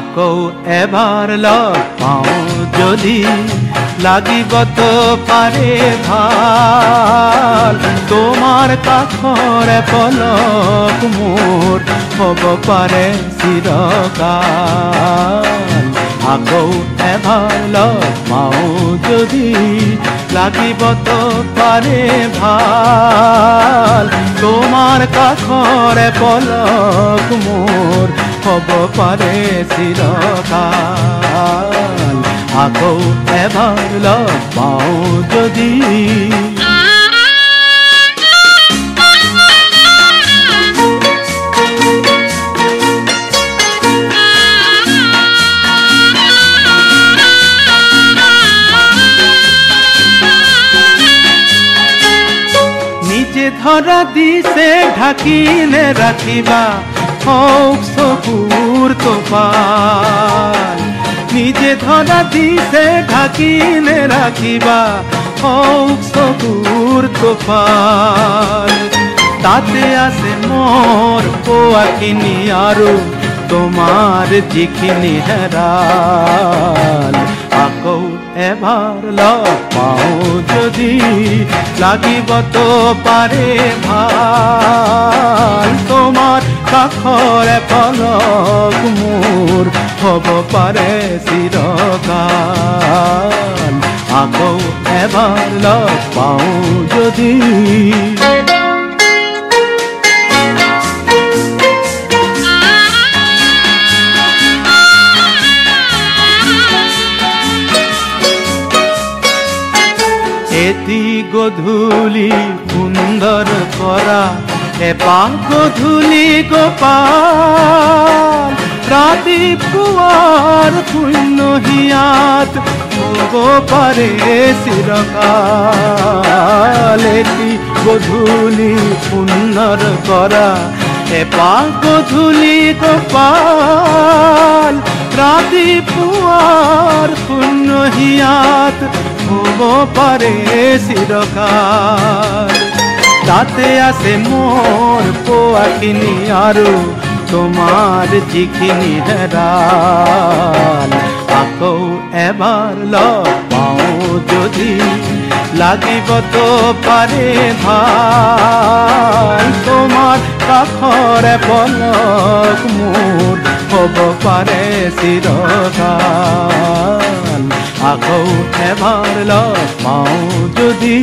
আকৌ এবাৰ লগ পাওঁ যদি লাগিব তো পাৰে ভালো। তোমাৰ কাষৰে পলক মোৰ হ'ব পাৰে চিৰকাল আকৌ এবাৰ লগ পাওঁ যদি লাগিব তো পাৰে ভালো। তোমাৰ কাষৰে পলক মোৰ হ'ব পাৰে চিৰকাল। আকৌ এবাৰ লগ পাওঁ যদি ধৰা দিছে, ঢাকিলে ৰাখিবা হওক চকুৰ তোপাল নিজে ধৰা দিছে, ঢাকিলে ৰাখিবা হওক চকুৰ তোপাল তাতে আছে মোৰ পোৱাখিনি আৰু তোমাৰ যিখিনি হেৰাল আকৌ এবাৰ লগ পাওঁ যদি লাগিব তো পাৰে ভাল। তোমাৰ কাষৰে পলক মোৰ হ'ব পাৰে চিৰকাল। আকৌ এবাৰ লগ পাওঁ যদি এটি গধূলি সুন্দৰ কৰা এপাহ গধূলি গোপাল। ৰাতিপুৱাৰ শূন্য হিয়াত হ'ব পাৰে চিৰকাল এটি গধূলি সুন্দৰ কৰা এপাহ গধূলি গোপাল। ৰাতিপুৱাৰ শূন্য হিয়াত হ'ব পাৰে চিৰকাল তাতে আছে মোৰ পোৱাখিনি আৰু তোমাৰ যিখিনি হেৰাল আকৌ এবাৰ লগ পাওঁ যদি লাগিব তো পাৰে ভালো। তোমাৰ কাষৰে পলক মোৰ হ'ব পাৰে চিৰকাল। আকৌ এবাৰ লগ পাওঁ যদি